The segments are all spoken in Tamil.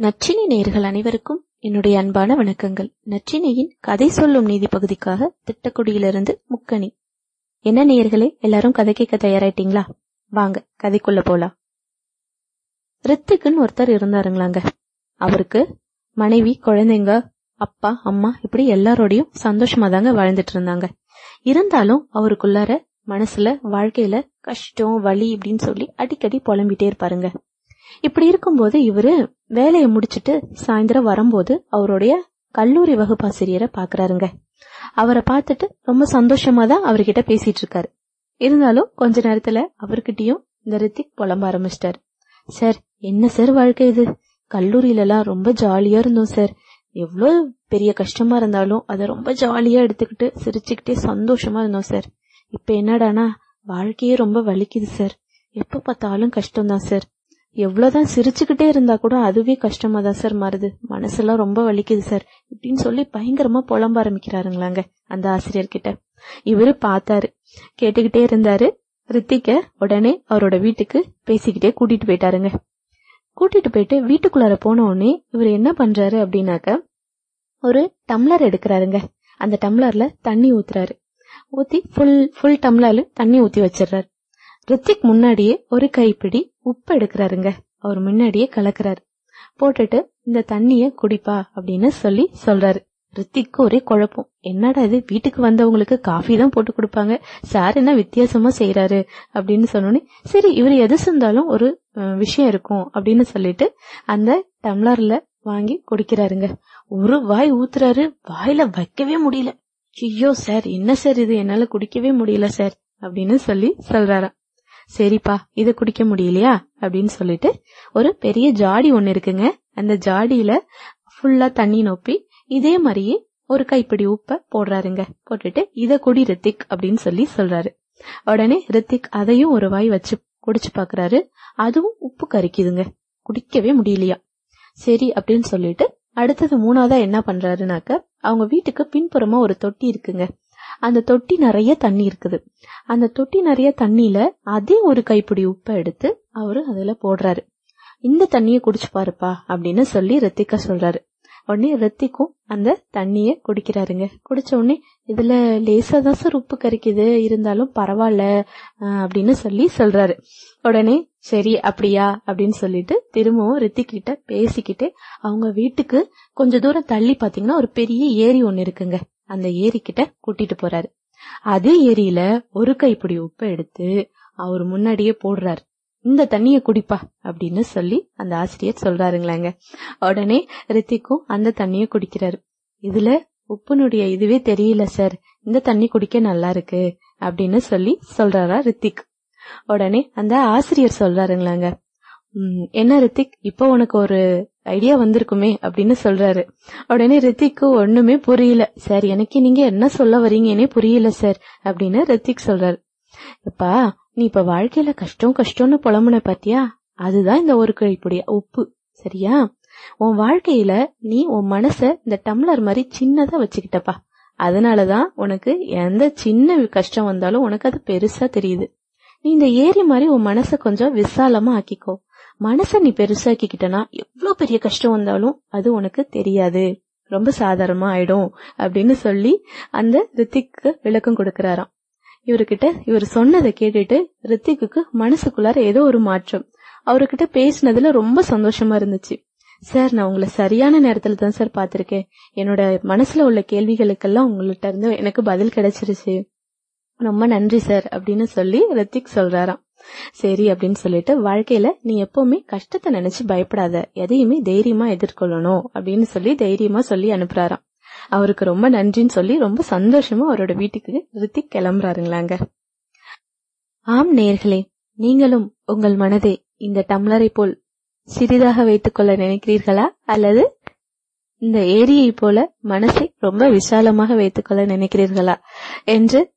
நச்சினை நேர்கள் அனைவருக்கும் என்னுடைய அன்பான வணக்கங்கள். நச்சினையின் கதை சொல்லும் நீதி பகுதிக்காக திட்டக்குடியிலிருந்து முக்கணி என்ன நேர்களே எல்லாரும் கதை கேட்க தயாராயிட்டீங்களா? வாங்க கதைக்குள்ள போலாம். ரித்துக்குன்னு ஒருத்தர் இருந்தாருங்களாங்க. அவருக்கு மனைவி குழந்தைங்க அப்பா அம்மா இப்படி எல்லாரோடையும் சந்தோஷமா தாங்க வாழ்ந்துட்டு இருந்தாங்க. இருந்தாலும் அவருக்குள்ளார மனசுல வாழ்க்கையில கஷ்டம் வலி இப்படின்னு சொல்லி அடிக்கடி புலம்பிட்டே இருப்பாருங்க. இப்படி இருக்கும்போது இவரு வேலையை முடிச்சிட்டு சாயந்தரம் வரும்போது அவருடைய கல்லூரி வகுப்பாசிரியரை பாக்குறாருங்க அவரை பார்த்துட்டு ரொம்ப சந்தோஷமா தான் அவர்கிட்ட பேசிட்டு இருக்காரு. இருந்தாலும் கொஞ்ச நேரத்துல அவர்கிட்டயும் இந்த ரித்திக் புலம்ப ஆரம்பிச்சிட்டாரு. சார் என்ன சார் வாழ்க்கை இது? கல்லூரியில எல்லாம் ரொம்ப ஜாலியா இருந்தோம் சார். எவ்வளவு பெரிய கஷ்டமா இருந்தாலும் அதை ரொம்ப ஜாலியா எடுத்துக்கிட்டு சிரிச்சுக்கிட்டே சந்தோஷமா இருந்தோம் சார். இப்ப என்னடானா வாழ்க்கையே ரொம்ப வலிக்குது சார். எப்ப பார்த்தாலும் கஷ்டம்தான் சார். எவ்வளவுதான் சிரிச்சுக்கிட்டே இருந்தா கூட அதுவே கஷ்டமா தான் சார் மாறுது. மனசெல்லாம் ரொம்ப வலிக்குது சார். இப்படின்னு சொல்லி பயங்கரமா புலம்ப ஆரம்பிக்கிறாருங்களாங்க அந்த ஆசிரியர் கிட்ட இவரு பார்த்தாரு. கேட்டுக்கிட்டே இருந்தாரு. ரித்திக்க உடனே அவரோட வீட்டுக்கு பேசிக்கிட்டே கூட்டிட்டு போயிட்டாருங்க. கூட்டிட்டு போயிட்டு வீட்டுக்குள்ளார போன உடனே இவர் என்ன பண்றாரு அப்படின்னாக்க ஒரு டம்ளர் எடுக்கிறாருங்க. அந்த டம்ளர்ல தண்ணி ஊத்துறாரு. ஊத்தி ஃபுல் ஃபுல் டம்ளர்ல தண்ணி ஊத்தி வச்சிடுறாரு. ரித்திக் முன்னாடியே ஒரு கைப்பிடி உப்பு எடுக்கிறாருங்க. அவர் முன்னாடியே கலக்குறாரு. போட்டுட்டு இந்த தண்ணிய குடிப்பா அப்படின்னு சொல்லி சொல்றாரு. ரித்திக்கு ஒரே குழப்பம். என்னடா இது? வீட்டுக்கு வந்தவங்களுக்கு காஃபி தான் போட்டு கொடுப்பாங்க. சார் என்ன வித்தியாசமா செய்யறாரு அப்படின்னு சொன்னோன்னே சரி இவர் எது செஞ்சாலும் ஒரு விஷயம் இருக்கும் அப்படின்னு சொல்லிட்டு அந்த டம்ளர்ல வாங்கி குடிக்கிறாருங்க. ஒரு வாய் ஊத்துறாரு. வாயில வைக்கவே முடியல. ஐயோ சார் என்ன சார் இது? என்னால குடிக்கவே முடியல சார் அப்படின்னு சொல்லி சொல்றாராம். சரிப்பா இதை குடிக்க முடியலையா? அப்படின்னு சொல்லிட்டு ஒரு பெரிய ஜாடி ஒன்று இருக்குங்க. அந்த ஜாடியில ஃபுல்லா தண்ணி நோப்பி இதே மாதிரியே ஒரு கைப்பிடி உப்பை போடுறாருங்க. போட்டுட்டு இத குடி ரித்திக் அப்படின்னு சொல்லி சொல்றாரு. உடனே ரித்திக் அதையும் ஒரு வாய் வச்சு குடிச்சு பாக்குறாரு. அதுவும் உப்பு கறிக்குதுங்க குடிக்கவே முடியலையா? சரி அப்படின்னு சொல்லிட்டு அடுத்தது மூணாவதா என்ன பண்றாருனாக்க அவங்க வீட்டுக்கு பின்புறமா ஒரு தொட்டி இருக்குங்க. அந்த தொட்டி நிறைய தண்ணி இருக்குது. அந்த தொட்டி நிறைய தண்ணியில அதே ஒரு கைப்பிடி உப்பை எடுத்து அவரு அதுல போடுறாரு. இந்த தண்ணிய குடிச்சு பாருப்பா அப்படின்னு சொல்லி ரித்திகா சொல்றாரு. உடனே ரித்திக்கும் அந்த தண்ணிய குடிக்கிறாருங்க. குடிச்ச உடனே இதுல லேசா தான் சார் உப்பு கறிக்குது இருந்தாலும் பரவாயில்ல அப்படின்னு சொல்லி சொல்றாரு. உடனே சரி அப்படியா? அப்படின்னு சொல்லிட்டு திரும்பவும் ரித்திக்கிட்ட பேசிக்கிட்டு அவங்க வீட்டுக்கு கொஞ்ச தூரம் தள்ளி பாத்தீங்கன்னா ஒரு பெரிய ஏரி ஒன்னு இருக்குங்க. அந்த ஏரி கூட்டிட்டு போறாரு. அதே ஏரியில ஒரு கைப்பிடி உப்பை எடுத்து அவர் முன்னாடியே போடுறாரு. இந்த தண்ணிய குடிப்பா அப்படின்னு சொல்லி அந்த ஆசிரியர் சொல்றாருங்களாங்க. உடனே ரித்திக்கும் அந்த தண்ணிய குடிக்கிறாரு. இதுல உப்புனுடைய இதுவே தெரியல சார். இந்த தண்ணி குடிக்க நல்லா இருக்கு அப்படின்னு சொல்லி சொல்றாரா ரித்திக். உடனே அந்த ஆசிரியர் சொல்றாருங்களாங்க. என்ன ரித்திக்? இப்போ உனக்கு ஒரு ஐடியா வந்திருக்குமே அப்படின்னு சொல்றாரு. உடனே ரித்திக்கு ஒண்ணுமே புரியல. சார் எனக்கு நீங்க என்ன சொல்ல வரீங்கன்னே புரியல சார் அப்படின்னு ரித்திக் சொல்றாரு. எப்பா நீ இப்ப வாழ்க்கையில கஷ்டம் கஷ்டம்னு புலம்புன பாத்தியா? அதுதான் இந்த ஒரு கழிப்புடைய உப்பு சரியா? உன் வாழ்க்கையில நீ உன் மனச இந்த டம்ளர் மாதிரி சின்னதா வச்சுக்கிட்டப்பா. அதனாலதான் உனக்கு எந்த சின்ன கஷ்டம் வந்தாலும் உனக்கு அது பெருசா தெரியுது. நீ இந்த ஏரி மாதிரி உன் மனச கொஞ்சம் விசாலமா ஆக்கிக்கோ. மனசை நீ பெருசாக்கிக்கிட்டனா எவ்வளவு பெரிய கஷ்டம் வந்தாலும் அது உனக்கு தெரியாது. ரொம்ப சாதாரணமா ஆயிடும் அப்படின்னு சொல்லி அந்த ரித்திக்கு விளக்கம் கொடுக்கறாராம். இவர்கிட்ட இவர் சொன்னதை கேட்டுட்டு ரித்திக்கு மனசுக்குள்ளார ஏதோ ஒரு மாற்றம். அவர்கிட்ட பேசினதுல ரொம்ப சந்தோஷமா இருந்துச்சு. சார் நான் உங்களை சரியான நேரத்துல தான் சார் பாத்திருக்கேன் என்னோட மனசுல உள்ள கேள்விகளுக்கெல்லாம் உங்கள்கிட்ட இருந்து எனக்கு பதில் கிடைச்சிருச்சு. ரொம்ப நன்றி சார் அப்படின்னு சொல்லி ரித்திக் சொல்றாராம். சரி அப்படின்னு சொல்லிட்டு வாழ்க்கையில நீ எப்பவுமே கஷ்டத்தை நினைச்சு பயப்படாத. எதையுமே தைரியமா எதிர்கொள்ளணும் அப்படின்னு சொல்லி தைரியமா சொல்லி அனுப்புறாராம். அவருக்கு ரொம்ப நன்றின்னு சொல்லி ரொம்ப சந்தோஷமா அவரோட வீட்டுக்கு ரித்திக் கிளம்புறாருங்களாங்க. ஆம் நேர்களே நீங்களும் உங்கள் மனதை இந்த டம்ளரை போல் சிறிதாக வைத்துக் கொள்ள நினைக்கிறீர்களா? அல்லது இந்த ஏரியை போல மனசை ரொம்ப விசாலமாக வைத்துக் கொள்ள நினைக்கிறீர்களா? என்று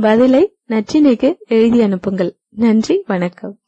பதிலை நச்சினைக்கு எழுதி அனுப்புங்கள். நன்றி வணக்கம்.